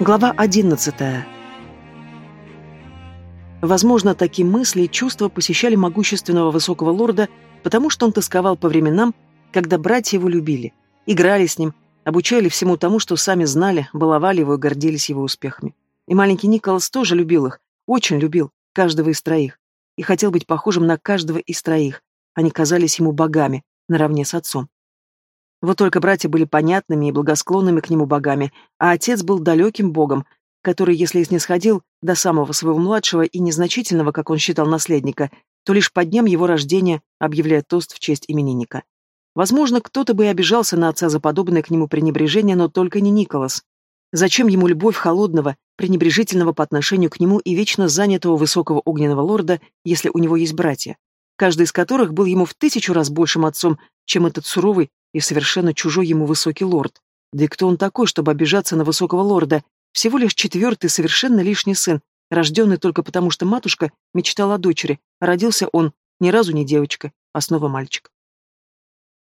Глава 11. Возможно, такие мысли и чувства посещали могущественного высокого лорда, потому что он тосковал по временам, когда братья его любили, играли с ним, обучали всему тому, что сами знали, баловали его и гордились его успехами. И маленький Николас тоже любил их, очень любил, каждого из троих, и хотел быть похожим на каждого из троих. Они казались ему богами, наравне с отцом. Вот только братья были понятными и благосклонными к нему богами, а отец был далеким богом, который, если и снисходил до самого своего младшего и незначительного, как он считал, наследника, то лишь под днем его рождения объявляет тост в честь именинника. Возможно, кто-то бы и обижался на отца за подобное к нему пренебрежение, но только не Николас. Зачем ему любовь холодного, пренебрежительного по отношению к нему и вечно занятого высокого огненного лорда, если у него есть братья, каждый из которых был ему в тысячу раз большим отцом, чем этот суровый, и совершенно чужой ему высокий лорд. Да и кто он такой, чтобы обижаться на высокого лорда? Всего лишь четвертый совершенно лишний сын, рожденный только потому, что матушка мечтала о дочери, а родился он ни разу не девочка, а снова мальчик.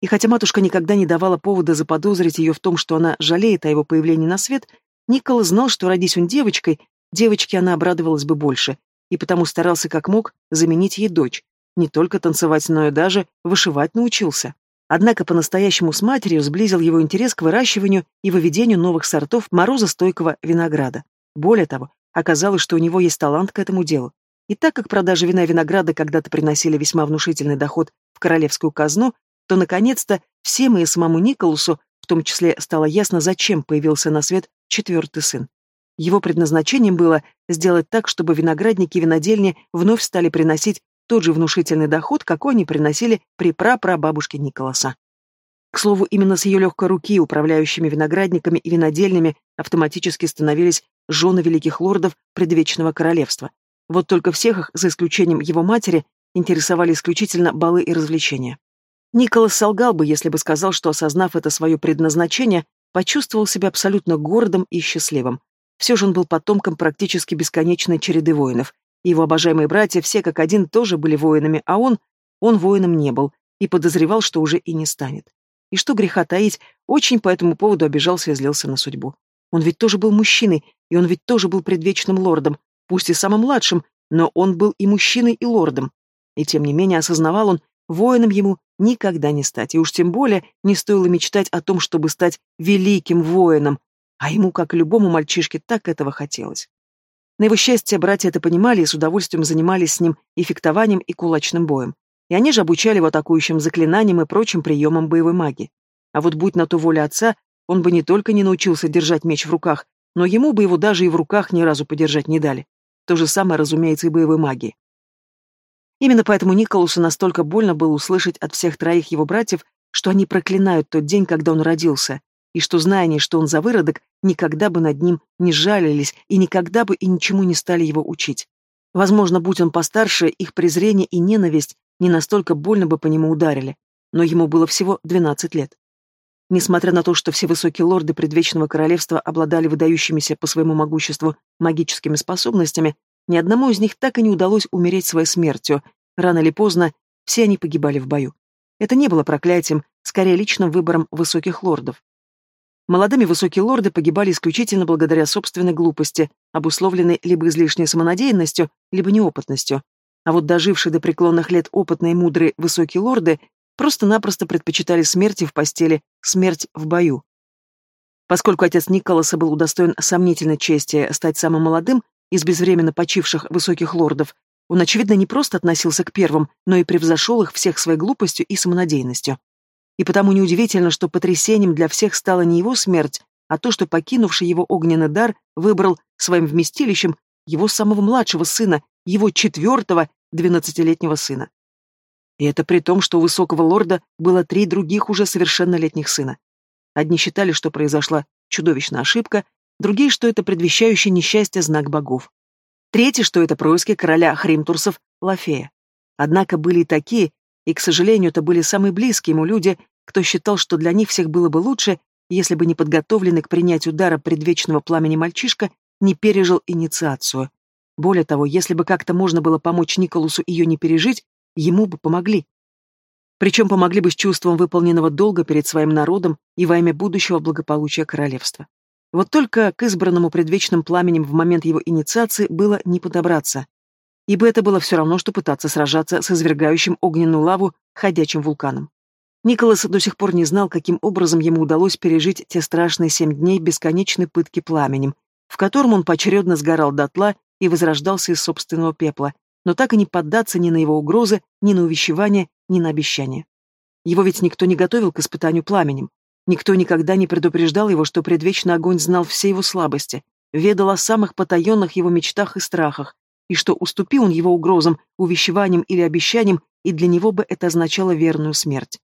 И хотя матушка никогда не давала повода заподозрить ее в том, что она жалеет о его появлении на свет, Никола знал, что родись он девочкой, девочке она обрадовалась бы больше, и потому старался как мог заменить ей дочь. Не только танцевать, но и даже вышивать научился. Однако по-настоящему с матерью сблизил его интерес к выращиванию и выведению новых сортов морозостойкого винограда. Более того, оказалось, что у него есть талант к этому делу. И так как продажи вина и винограда когда-то приносили весьма внушительный доход в королевскую казну, то, наконец-то, всем и самому Николасу, в том числе, стало ясно, зачем появился на свет четвертый сын. Его предназначением было сделать так, чтобы виноградники и винодельни вновь стали приносить тот же внушительный доход, какой они приносили при прапрабабушке Николаса. К слову, именно с ее легкой руки, управляющими виноградниками и винодельнями, автоматически становились жены великих лордов предвечного королевства. Вот только всех их, за исключением его матери, интересовали исключительно балы и развлечения. Николас солгал бы, если бы сказал, что, осознав это свое предназначение, почувствовал себя абсолютно гордым и счастливым. Все же он был потомком практически бесконечной череды воинов, его обожаемые братья все как один тоже были воинами, а он, он воином не был и подозревал, что уже и не станет. И что греха таить, очень по этому поводу обижался и злился на судьбу. Он ведь тоже был мужчиной, и он ведь тоже был предвечным лордом, пусть и самым младшим, но он был и мужчиной, и лордом. И тем не менее осознавал он, воином ему никогда не стать, и уж тем более не стоило мечтать о том, чтобы стать великим воином, а ему, как любому мальчишке, так этого хотелось. На его счастье, братья это понимали и с удовольствием занимались с ним и фехтованием, и кулачным боем. И они же обучали его атакующим заклинаниям и прочим приемам боевой магии. А вот будь на то воля отца, он бы не только не научился держать меч в руках, но ему бы его даже и в руках ни разу подержать не дали. То же самое, разумеется, и боевой магии. Именно поэтому Николасу настолько больно было услышать от всех троих его братьев, что они проклинают тот день, когда он родился, и что, зная они, что он за выродок, никогда бы над ним не жалились и никогда бы и ничему не стали его учить. Возможно, будь он постарше, их презрение и ненависть не настолько больно бы по нему ударили, но ему было всего 12 лет. Несмотря на то, что все высокие лорды предвечного королевства обладали выдающимися по своему могуществу магическими способностями, ни одному из них так и не удалось умереть своей смертью. Рано или поздно все они погибали в бою. Это не было проклятием, скорее личным выбором высоких лордов. Молодыми высокие лорды погибали исключительно благодаря собственной глупости, обусловленной либо излишней самонадеянностью, либо неопытностью. А вот дожившие до преклонных лет опытные и мудрые высокие лорды просто-напросто предпочитали смерти в постели, смерть в бою. Поскольку отец Николаса был удостоен сомнительной чести стать самым молодым из безвременно почивших высоких лордов, он, очевидно, не просто относился к первым, но и превзошел их всех своей глупостью и самонадеянностью. И потому неудивительно, что потрясением для всех стала не его смерть, а то, что покинувший его огненный дар выбрал своим вместилищем его самого младшего сына, его четвертого двенадцатилетнего сына. И это при том, что у высокого лорда было три других уже совершеннолетних сына. Одни считали, что произошла чудовищная ошибка, другие, что это предвещающий несчастье знак богов. Третьи, что это происки короля Хримтурсов Лафея. Однако были и такие, и, к сожалению, это были самые близкие ему люди, кто считал, что для них всех было бы лучше, если бы не подготовленный к принятию удара предвечного пламени мальчишка не пережил инициацию. Более того, если бы как-то можно было помочь Николасу ее не пережить, ему бы помогли. Причем помогли бы с чувством выполненного долга перед своим народом и во имя будущего благополучия королевства. Вот только к избранному предвечным пламенем в момент его инициации было не подобраться. Ибо это было все равно, что пытаться сражаться с извергающим огненную лаву ходячим вулканом. Николас до сих пор не знал, каким образом ему удалось пережить те страшные семь дней бесконечной пытки пламенем, в котором он поочередно сгорал дотла и возрождался из собственного пепла, но так и не поддаться ни на его угрозы, ни на увещевания, ни на обещания. Его ведь никто не готовил к испытанию пламенем. Никто никогда не предупреждал его, что предвечный огонь знал все его слабости, ведал о самых потаенных его мечтах и страхах, и что уступи он его угрозам, увещеваниям или обещаниям, и для него бы это означало верную смерть.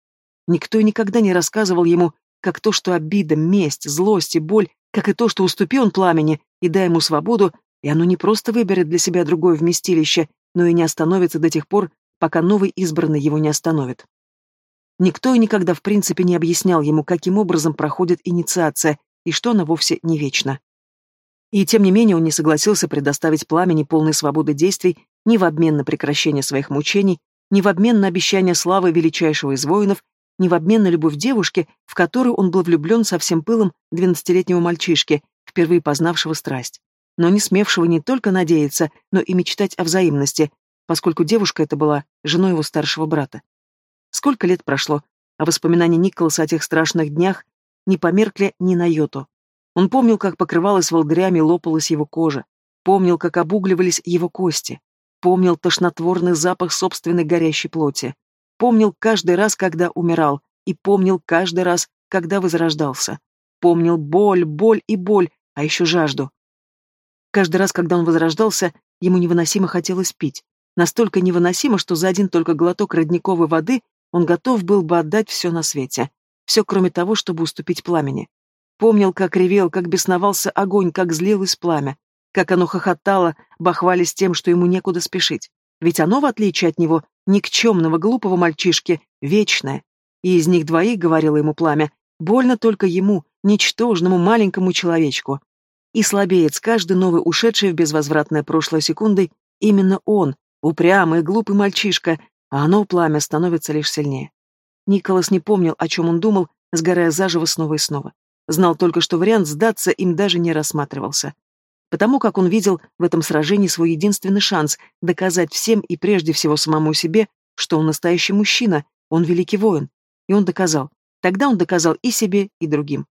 Никто никогда не рассказывал ему, как то, что обида, месть, злость и боль, как и то, что уступи он пламени и дай ему свободу, и оно не просто выберет для себя другое вместилище, но и не остановится до тех пор, пока новый избранный его не остановит. Никто и никогда в принципе не объяснял ему, каким образом проходит инициация, и что она вовсе не вечна. И тем не менее он не согласился предоставить пламени полной свободы действий ни в обмен на прекращение своих мучений, ни в обмен на обещание славы величайшего из воинов, ни в обмен на любовь девушки, в которую он был влюблен со всем пылом двенадцатилетнего мальчишки, впервые познавшего страсть, но не смевшего не только надеяться, но и мечтать о взаимности, поскольку девушка эта была женой его старшего брата. Сколько лет прошло, а воспоминания Николаса о тех страшных днях не померкли ни на йоту. Он помнил, как покрывалась волдырями лопалась его кожа, помнил, как обугливались его кости, помнил тошнотворный запах собственной горящей плоти, помнил каждый раз, когда умирал, и помнил каждый раз, когда возрождался. Помнил боль, боль и боль, а еще жажду. Каждый раз, когда он возрождался, ему невыносимо хотелось пить. Настолько невыносимо, что за один только глоток родниковой воды он готов был бы отдать все на свете. Все, кроме того, чтобы уступить пламени. Помнил, как ревел, как бесновался огонь, как злилось пламя, как оно хохотало, бахвались тем, что ему некуда спешить. Ведь оно, в отличие от него, никчемного глупого мальчишки, вечное. И из них двоих, говорило ему пламя, больно только ему, ничтожному маленькому человечку. И слабеет с каждой новой ушедшей в безвозвратное прошлое секундой именно он, упрямый, глупый мальчишка, а оно, пламя, становится лишь сильнее. Николас не помнил, о чем он думал, сгорая заживо снова и снова. Знал только, что вариант сдаться им даже не рассматривался. Потому как он видел в этом сражении свой единственный шанс доказать всем и прежде всего самому себе, что он настоящий мужчина, он великий воин. И он доказал. Тогда он доказал и себе, и другим.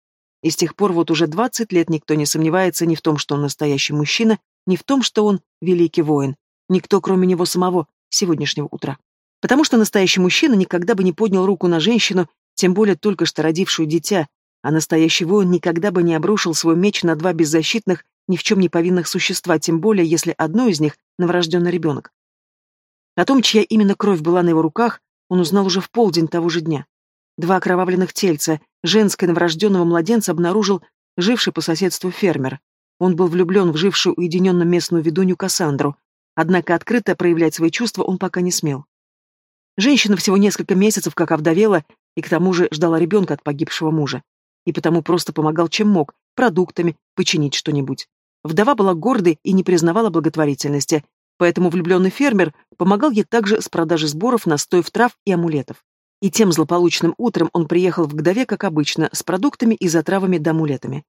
И с тех пор вот уже 20 лет никто не сомневается ни в том, что он настоящий мужчина, ни в том, что он великий воин. Никто, кроме него самого, сегодняшнего утра. Потому что настоящий мужчина никогда бы не поднял руку на женщину, тем более только что родившую дитя, а настоящий воин никогда бы не обрушил свой меч на два беззащитных, ни в чем не повинных существа, тем более если одно из них — новорожденный ребенок. О том, чья именно кровь была на его руках, он узнал уже в полдень того же дня. Два окровавленных тельца, женское новорожденного младенца обнаружил живший по соседству фермер. Он был влюблен в жившую уединенно местную ведунью Кассандру, однако открыто проявлять свои чувства он пока не смел. Женщина всего несколько месяцев как овдовела и к тому же ждала ребенка от погибшего мужа. И потому просто помогал чем мог, продуктами, починить что-нибудь. Вдова была гордой и не признавала благотворительности, поэтому влюбленный фермер помогал ей также с продажей сборов, настоев трав и амулетов. И тем злополучным утром он приехал в Гдове, как обычно, с продуктами и затравами да амулетами.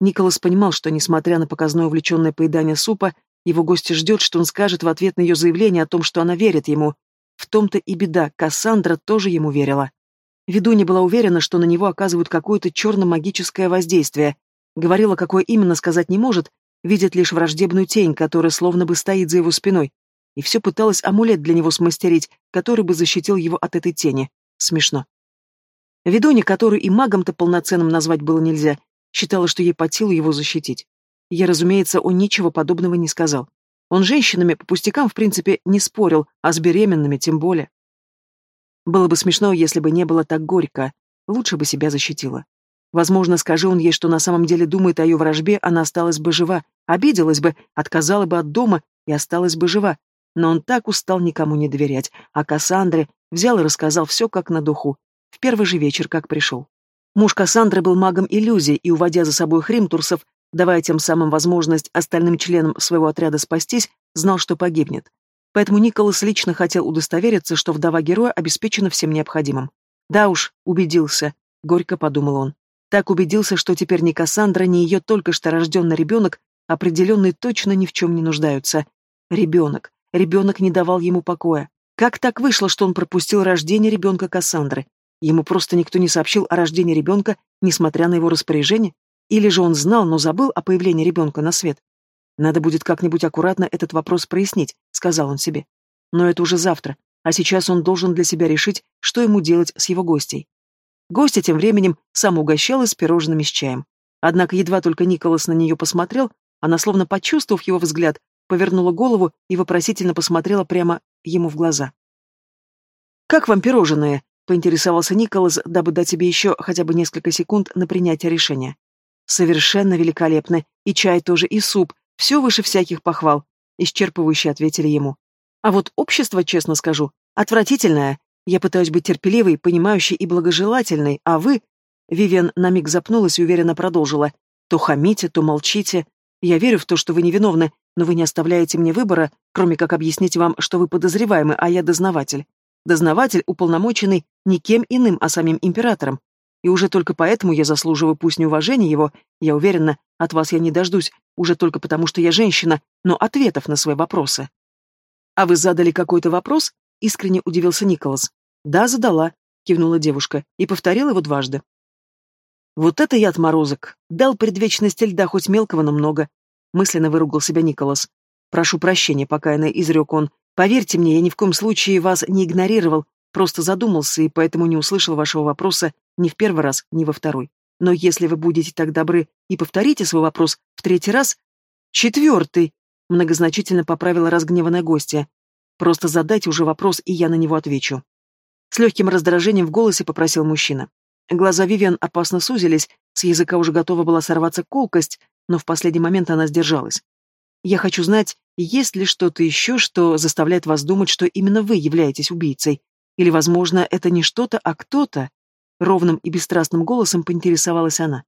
Николас понимал, что, несмотря на показное увлеченное поедание супа, его гости ждет, что он скажет в ответ на ее заявление о том, что она верит ему, в том-то и беда, Кассандра тоже ему верила. Ведунья была уверена, что на него оказывают какое-то черно-магическое воздействие. Говорила, какое именно сказать не может, видит лишь враждебную тень, которая словно бы стоит за его спиной. И все пыталась амулет для него смастерить, который бы защитил его от этой тени. Смешно. Ведунья, которую и магом-то полноценным назвать было нельзя, считала, что ей по силу его защитить. Я, разумеется, он ничего подобного не сказал. Он женщинами по пустякам, в принципе, не спорил, а с беременными тем более. Было бы смешно, если бы не было так горько. Лучше бы себя защитила. Возможно, скажи он ей, что на самом деле думает о ее вражбе, она осталась бы жива, обиделась бы, отказала бы от дома и осталась бы жива. Но он так устал никому не доверять, а Кассандре взял и рассказал все как на духу, в первый же вечер, как пришел. Муж Кассандры был магом иллюзий и, уводя за собой хримтурсов, давая тем самым возможность остальным членам своего отряда спастись, знал, что погибнет. Поэтому Николас лично хотел удостовериться, что вдова героя обеспечена всем необходимым. Да уж, убедился, горько подумал он. Так убедился, что теперь ни Кассандра, ни ее только что рожденный ребенок определенно точно ни в чем не нуждаются. Ребенок. Ребенок не давал ему покоя. Как так вышло, что он пропустил рождение ребенка Кассандры? Ему просто никто не сообщил о рождении ребенка, несмотря на его распоряжение? Или же он знал, но забыл о появлении ребенка на свет? Надо будет как-нибудь аккуратно этот вопрос прояснить, сказал он себе. Но это уже завтра, а сейчас он должен для себя решить, что ему делать с его гостей. Гостья тем временем сам угощалась пирожными с чаем. Однако едва только Николас на нее посмотрел, она, словно почувствовав его взгляд, повернула голову и вопросительно посмотрела прямо ему в глаза. «Как вам пирожные?» — поинтересовался Николас, дабы дать себе еще хотя бы несколько секунд на принятие решения. «Совершенно великолепны. И чай тоже, и суп. Все выше всяких похвал», — исчерпывающе ответили ему. «А вот общество, честно скажу, отвратительное. Я пытаюсь быть терпеливой, понимающей и благожелательной, а вы...» Вивиан на миг запнулась и уверенно продолжила. «То хамите, то молчите. Я верю в то, что вы невиновны, но вы не оставляете мне выбора, кроме как объяснить вам, что вы подозреваемы, а я дознаватель. Дознаватель, уполномоченный никем иным, а самим императором. И уже только поэтому я заслуживаю пусть не уважения его, я уверена, от вас я не дождусь, уже только потому, что я женщина, но ответов на свои вопросы. А вы задали какой-то вопрос? Искренне удивился Николас. Да, задала, кивнула девушка и повторила его дважды. Вот это я отморозок. Дал предвечности льда хоть мелкого, но много. Мысленно выругал себя Николас. Прошу прощения, покаянно изрек он. Поверьте мне, я ни в коем случае вас не игнорировал, просто задумался и поэтому не услышал вашего вопроса ни в первый раз, ни во второй. Но если вы будете так добры и повторите свой вопрос в третий раз... Четвертый! Многозначительно поправила разгневанная гостья. Просто задайте уже вопрос, и я на него отвечу. С легким раздражением в голосе попросил мужчина. Глаза Вивиан опасно сузились, с языка уже готова была сорваться колкость, но в последний момент она сдержалась. «Я хочу знать, есть ли что-то еще, что заставляет вас думать, что именно вы являетесь убийцей? Или, возможно, это не что-то, а кто-то?» Ровным и бесстрастным голосом поинтересовалась она.